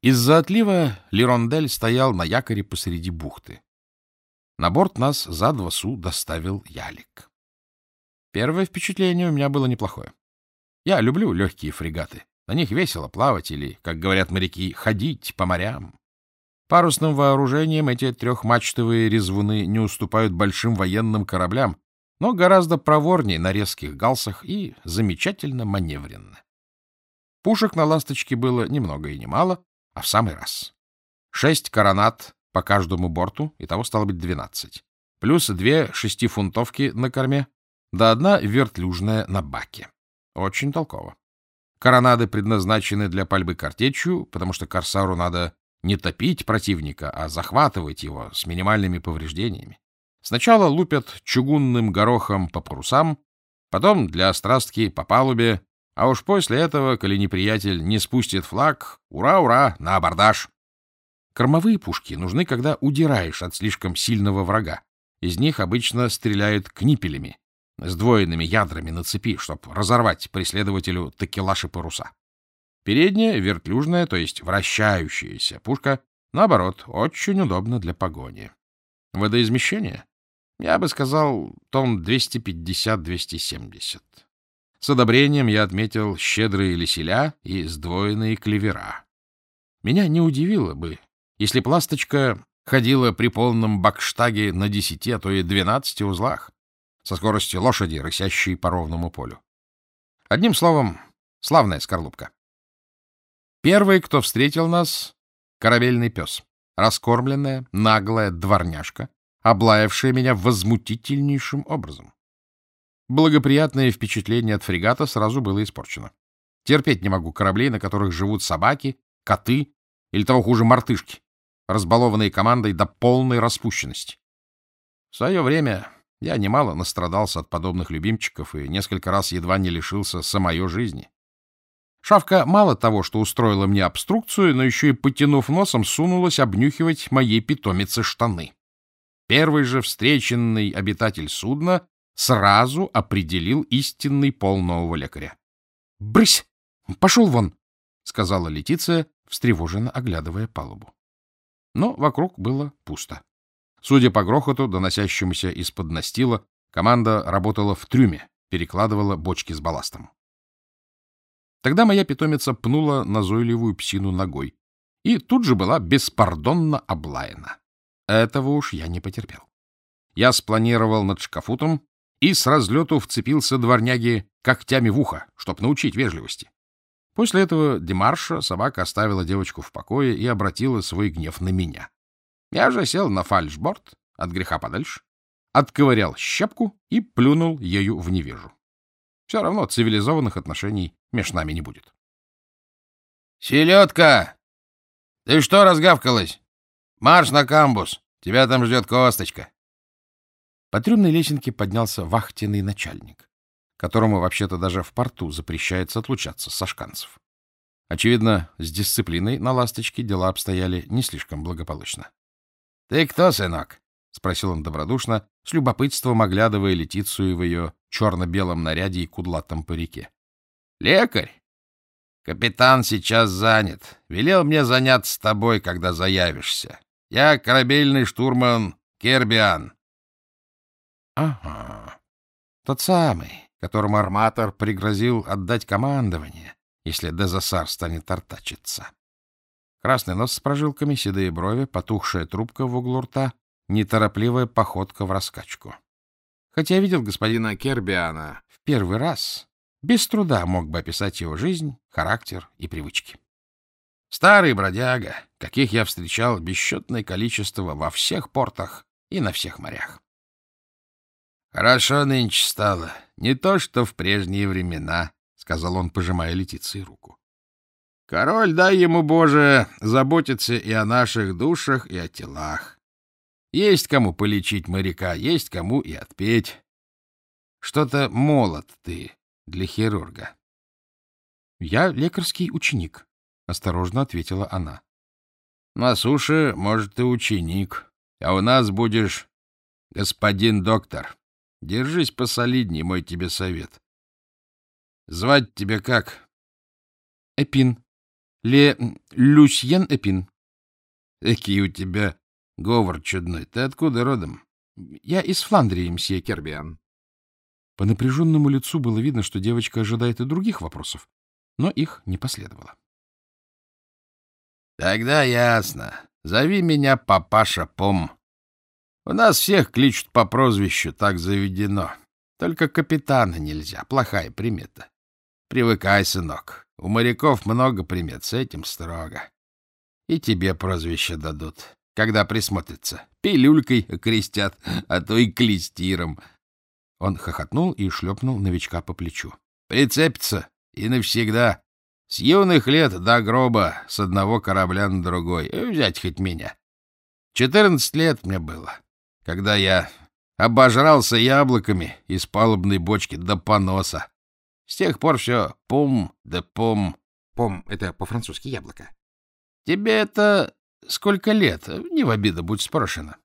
Из-за отлива Лерондель стоял на якоре посреди бухты. На борт нас за два су доставил ялик. Первое впечатление у меня было неплохое. Я люблю легкие фрегаты. На них весело плавать или, как говорят моряки, ходить по морям. Парусным вооружением эти трехмачтовые резвуны не уступают большим военным кораблям, но гораздо проворнее на резких галсах и замечательно маневренно. Пушек на «Ласточке» было ни много и ни мало, а в самый раз. Шесть коронат по каждому борту, и того стало быть двенадцать. Плюс две шестифунтовки на корме, да одна вертлюжная на баке. Очень толково. Коронады предназначены для пальбы картечью, потому что корсару надо не топить противника, а захватывать его с минимальными повреждениями. Сначала лупят чугунным горохом по парусам, потом для острастки по палубе, а уж после этого, коли неприятель не спустит флаг, ура-ура, на абордаж. Кормовые пушки нужны, когда удираешь от слишком сильного врага. Из них обычно стреляют книпелями, сдвоенными ядрами на цепи, чтобы разорвать преследователю такелаши паруса. Передняя, вертлюжная, то есть вращающаяся пушка, наоборот, очень удобна для погони. Водоизмещение? Я бы сказал, тонн 250-270. С одобрением я отметил щедрые леселя и сдвоенные клевера. Меня не удивило бы, если пласточка ходила при полном бакштаге на десяти, а то и двенадцати узлах, со скоростью лошади, рысящей по ровному полю. Одним словом, славная скорлупка. Первый, кто встретил нас — корабельный пес, раскормленная, наглая дворняжка, облаявшая меня возмутительнейшим образом. Благоприятное впечатление от фрегата сразу было испорчено. Терпеть не могу кораблей, на которых живут собаки, коты или того хуже мартышки, разбалованные командой до полной распущенности. В свое время я немало настрадался от подобных любимчиков и несколько раз едва не лишился самой жизни. Шавка мало того, что устроила мне обструкцию, но еще и, потянув носом, сунулась обнюхивать моей питомице штаны. Первый же встреченный обитатель судна сразу определил истинный пол нового лекаря. — Брысь! Пошел вон! — сказала Летиция, встревоженно оглядывая палубу. Но вокруг было пусто. Судя по грохоту, доносящемуся из-под настила, команда работала в трюме, перекладывала бочки с балластом. Тогда моя питомица пнула назойливую псину ногой и тут же была беспардонно облаяна. Этого уж я не потерпел. Я спланировал над шкафутом и с разлету вцепился дворняги когтями в ухо, чтоб научить вежливости. После этого Демарша собака оставила девочку в покое и обратила свой гнев на меня. Я же сел на фальшборд, от греха подальше, отковырял щепку и плюнул ею в невежу. Все равно цивилизованных отношений между нами не будет. — Селедка! Ты что разгавкалась? Марш на камбус! Тебя там ждет косточка! По трюмной лесенке поднялся вахтенный начальник, которому вообще-то даже в порту запрещается отлучаться со шканцев. Очевидно, с дисциплиной на «Ласточке» дела обстояли не слишком благополучно. — Ты кто, сынок? — спросил он добродушно, с любопытством оглядывая Летицию в ее черно-белом наряде и кудлатом парике. — Лекарь? Капитан сейчас занят. Велел мне заняться тобой, когда заявишься. Я корабельный штурман Кербиан. — Ага, тот самый, которому арматор пригрозил отдать командование, если Дезасар станет артачиться. Красный нос с прожилками, седые брови, потухшая трубка в углу рта, неторопливая походка в раскачку. Хотя я видел господина Кербиана в первый раз, без труда мог бы описать его жизнь, характер и привычки. Старый бродяга, каких я встречал бесчетное количество во всех портах и на всех морях. Хорошо нынче стало, не то что в прежние времена, — сказал он, пожимая Летиции руку. Король, дай ему, Боже, заботиться и о наших душах, и о телах. Есть кому полечить моряка, есть кому и отпеть. Что-то молод ты для хирурга. — Я лекарский ученик, — осторожно ответила она. — На суше, может, ты ученик, а у нас будешь господин доктор. Держись посолидней, мой тебе совет. Звать тебя как? — Эпин, Ле Люсьен Эпин. Какие у тебя говор чудной. Ты откуда родом? Я из Фландрии, мсье Кербиан. По напряженному лицу было видно, что девочка ожидает и других вопросов, но их не последовало. — Тогда ясно. Зови меня папаша Пом. У нас всех кличут по прозвищу, так заведено. Только капитана нельзя, плохая примета. Привыкай, сынок. У моряков много примет, с этим строго. И тебе прозвище дадут, когда присмотрятся. Пилюлькой крестят, а то и клестиром. Он хохотнул и шлепнул новичка по плечу. Прицепится и навсегда. С юных лет до гроба, с одного корабля на другой. Взять хоть меня. Четырнадцать лет мне было, когда я обожрался яблоками из палубной бочки до поноса. С тех пор все пум да пум. Пом — это по-французски яблоко. Тебе это сколько лет? Не в обиду, будь спрошена.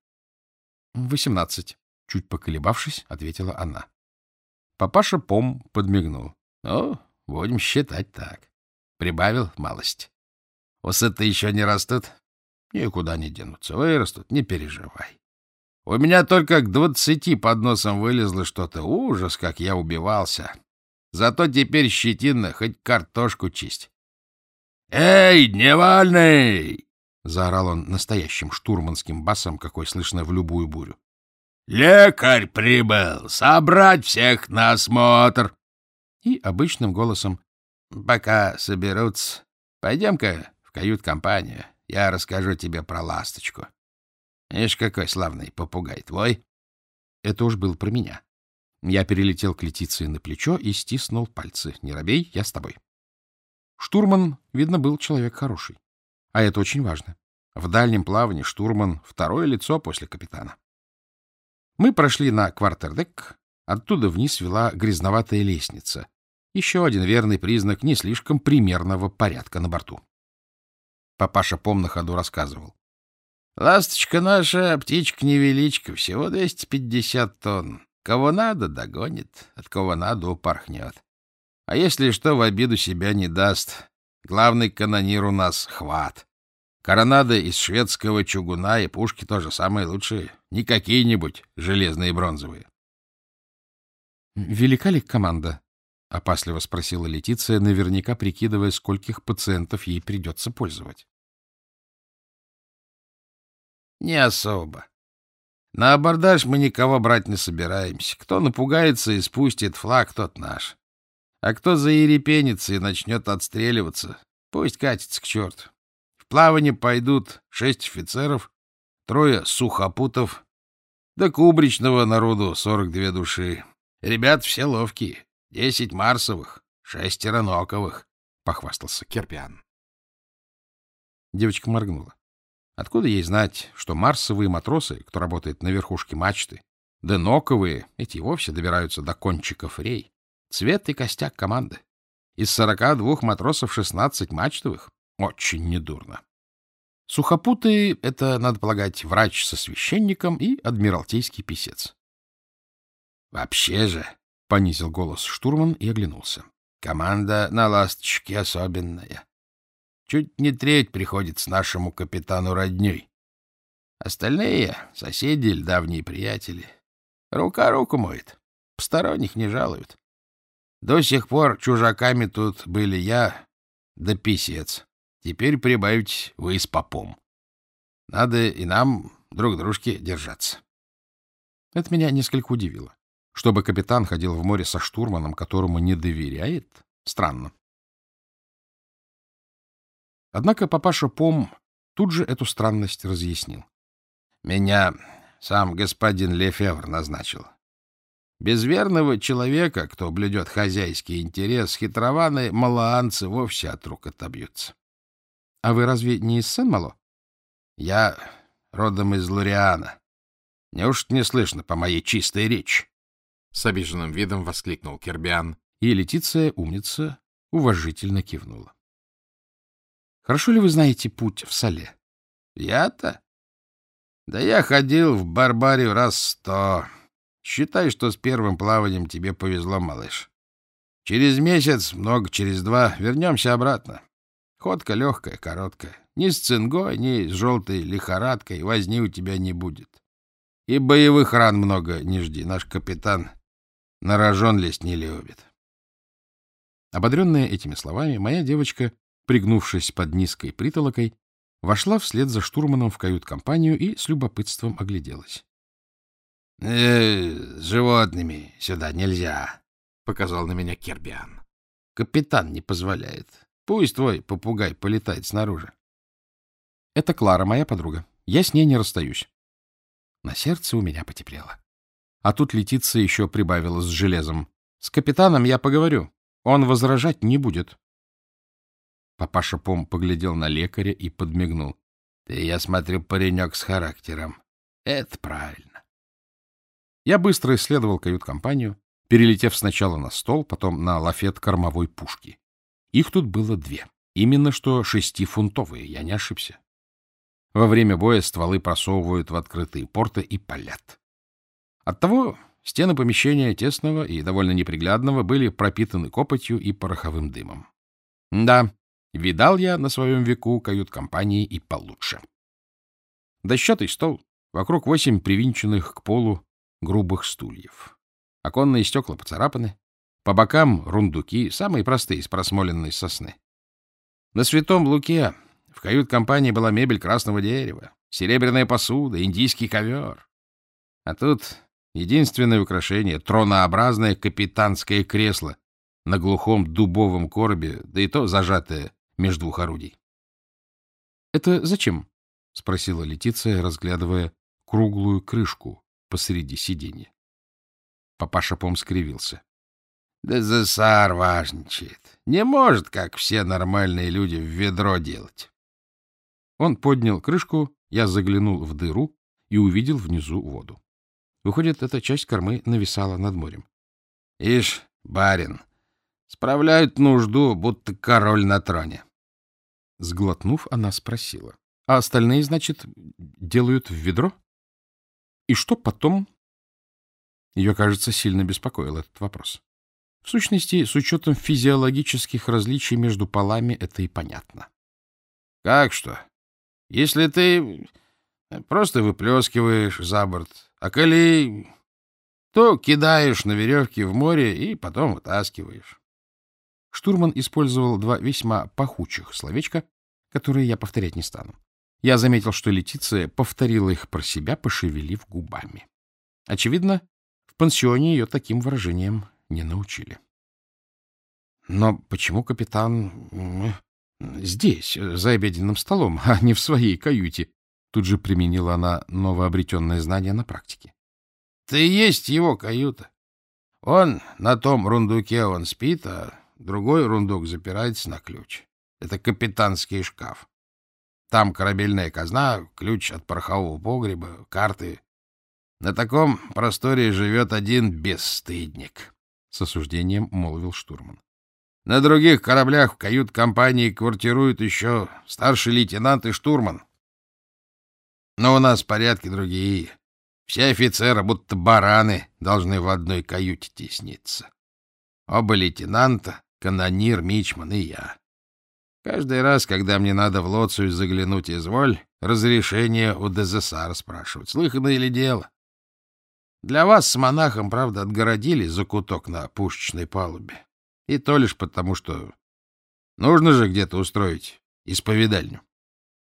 Восемнадцать. Чуть поколебавшись, ответила она. Папаша Пом подмигнул. — Ну, будем считать так. Прибавил малость. Усы-то еще не растут? Никуда не денутся. Вырастут, не переживай. У меня только к двадцати под носом вылезло что-то. Ужас, как я убивался. Зато теперь щетина хоть картошку чисть. — Эй, дневальный! — заорал он настоящим штурманским басом, какой слышно в любую бурю. «Лекарь прибыл! Собрать всех на осмотр!» И обычным голосом «Пока соберутся, пойдем-ка в кают-компанию, я расскажу тебе про ласточку. Ишь, какой славный попугай твой!» Это уж был про меня. Я перелетел к Летиции на плечо и стиснул пальцы. «Не робей, я с тобой». Штурман, видно, был человек хороший. А это очень важно. В дальнем плавании штурман — второе лицо после капитана. Мы прошли на квартердек, оттуда вниз вела грязноватая лестница. Еще один верный признак не слишком примерного порядка на борту. Папаша Пом на ходу рассказывал. — Ласточка наша, птичка-невеличка, всего 250 тонн. Кого надо, догонит, от кого надо, упорхнет. А если что, в обиду себя не даст. Главный канонир у нас — хват. Коронады из шведского чугуна и пушки тоже самые лучшие. Не какие-нибудь железные и бронзовые. — Велика ли команда? — опасливо спросила Летиция, наверняка прикидывая, скольких пациентов ей придется пользовать. — Не особо. На абордаж мы никого брать не собираемся. Кто напугается и спустит флаг, тот наш. А кто заерепенится и начнет отстреливаться, пусть катится к черту плавание пойдут шесть офицеров, трое сухопутов, да кубричного народу сорок две души. Ребят все ловкие, десять марсовых, шестеро ноковых, — похвастался Керпиан. Девочка моргнула. Откуда ей знать, что марсовые матросы, кто работает на верхушке мачты, да ноковые, эти вовсе добираются до кончиков рей, цвет и костяк команды. Из сорока двух матросов шестнадцать мачтовых, очень недурно. Сухопуты — это, надо полагать, врач со священником и адмиралтейский писец. — Вообще же, — понизил голос штурман и оглянулся, — команда на «Ласточке» особенная. Чуть не треть приходится нашему капитану родней. Остальные — соседи или давние приятели. Рука руку моет, посторонних не жалуют. До сих пор чужаками тут были я да писец. Теперь прибавить вы с попом. Надо и нам друг дружке держаться. Это меня несколько удивило. Чтобы капитан ходил в море со штурманом, которому не доверяет, странно. Однако папаша Пом тут же эту странность разъяснил. Меня сам господин Лефевр назначил. Без верного человека, кто блюдет хозяйский интерес, хитрованные малоанцы вовсе от рук отобьются. — А вы разве не из Сен-Мало? — Я родом из Лориана. Неужто не слышно по моей чистой речи? С обиженным видом воскликнул Кербиан, и Летиция, умница, уважительно кивнула. — Хорошо ли вы знаете путь в Сале? — Я-то? Да я ходил в Барбарию раз сто. Считай, что с первым плаванием тебе повезло, малыш. Через месяц, много через два, вернемся обратно. Ходка легкая, короткая. Ни с цингой, ни с желтой лихорадкой возни у тебя не будет. И боевых ран много не жди. Наш капитан на рожон лезть не любит. Ободренная этими словами, моя девочка, пригнувшись под низкой притолокой, вошла вслед за штурманом в кают-компанию и с любопытством огляделась. — Э, с животными сюда нельзя, — показал на меня Кербиан. — Капитан не позволяет. Пусть твой попугай полетает снаружи. — Это Клара, моя подруга. Я с ней не расстаюсь. На сердце у меня потеплело. А тут Летиция еще прибавила с железом. С капитаном я поговорю. Он возражать не будет. Папаша Пом поглядел на лекаря и подмигнул. — Ты, я смотрю, паренек с характером. Это правильно. Я быстро исследовал кают-компанию, перелетев сначала на стол, потом на лафет кормовой пушки. Их тут было две. Именно что шестифунтовые, я не ошибся. Во время боя стволы просовывают в открытые порты и палят. Оттого стены помещения тесного и довольно неприглядного были пропитаны копотью и пороховым дымом. Да, видал я на своем веку кают-компании и получше. Дощатый стол, вокруг восемь привинченных к полу грубых стульев. Оконные стекла поцарапаны, по бокам рундуки, самые простые, из просмоленной сосны. На Святом Луке в кают-компании была мебель красного дерева, серебряная посуда, индийский ковер. А тут единственное украшение — тронообразное капитанское кресло на глухом дубовом коробе, да и то зажатое между двух орудий. — Это зачем? — спросила Летиция, разглядывая круглую крышку посреди сиденья. Папаша Пом скривился. Да Зесар важничает. Не может, как все нормальные люди, в ведро делать. Он поднял крышку, я заглянул в дыру и увидел внизу воду. Выходит, эта часть кормы нависала над морем. — Ишь, барин, справляют нужду, будто король на троне. Сглотнув, она спросила. — А остальные, значит, делают в ведро? И что потом? Ее, кажется, сильно беспокоил этот вопрос. В сущности, с учетом физиологических различий между полами это и понятно. — Как что? Если ты просто выплескиваешь за борт, а коли то кидаешь на веревке в море и потом вытаскиваешь. Штурман использовал два весьма пахучих словечка, которые я повторять не стану. Я заметил, что Летиция повторила их про себя, пошевелив губами. Очевидно, в пансионе ее таким выражением не научили. Но почему капитан здесь, за обеденным столом, а не в своей каюте? Тут же применила она новообретенное знание на практике. — Ты есть его каюта. Он на том рундуке он спит, а другой рундук запирается на ключ. Это капитанский шкаф. Там корабельная казна, ключ от порохового погреба, карты. На таком просторе живет один бесстыдник с осуждением молвил штурман. На других кораблях в кают-компании квартируют еще старший лейтенант и штурман. Но у нас порядки другие. Все офицеры, будто бараны, должны в одной каюте тесниться. Оба лейтенанта, канонир, мичман и я. Каждый раз, когда мне надо в Лоцию заглянуть из воль, разрешение у ДЗСАР спрашивать, слыхано или дело. Для вас с монахом, правда, отгородили закуток на пушечной палубе. И то лишь потому, что нужно же где-то устроить исповедальню.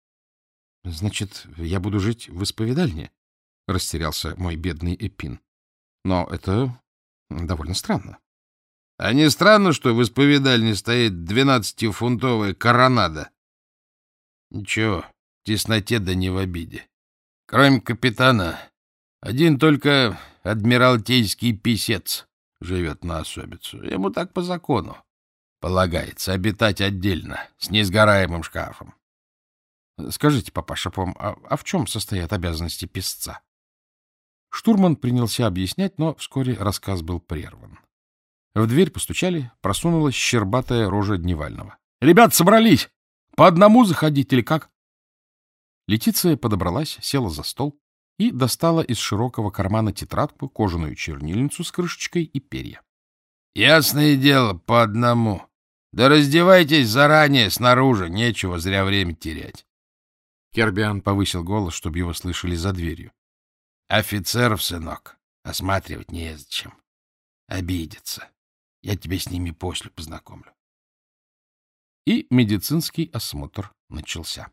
— Значит, я буду жить в исповедальне? — растерялся мой бедный Эпин. — Но это довольно странно. — А не странно, что в исповедальне стоит двенадцатифунтовая коронада? — Ничего, тесноте да не в обиде. Кроме капитана, один только адмиралтейский писец живет на особицу. Ему так по закону полагается обитать отдельно, с несгораемым шкафом. Скажите, папаша Пом, а, а в чем состоят обязанности писца? Штурман принялся объяснять, но вскоре рассказ был прерван. В дверь постучали, просунулась щербатая рожа Дневального. — Ребят, собрались! По одному заходить или как? Летиция подобралась, села за стол и достала из широкого кармана тетрадку, кожаную чернильницу с крышечкой и перья. — Ясное дело, по одному. Да раздевайтесь заранее, снаружи, нечего зря время терять. Кербиан повысил голос, чтобы его слышали за дверью. — Офицеров, сынок, осматривать незачем. Обидится. Я тебя с ними после познакомлю. И медицинский осмотр начался.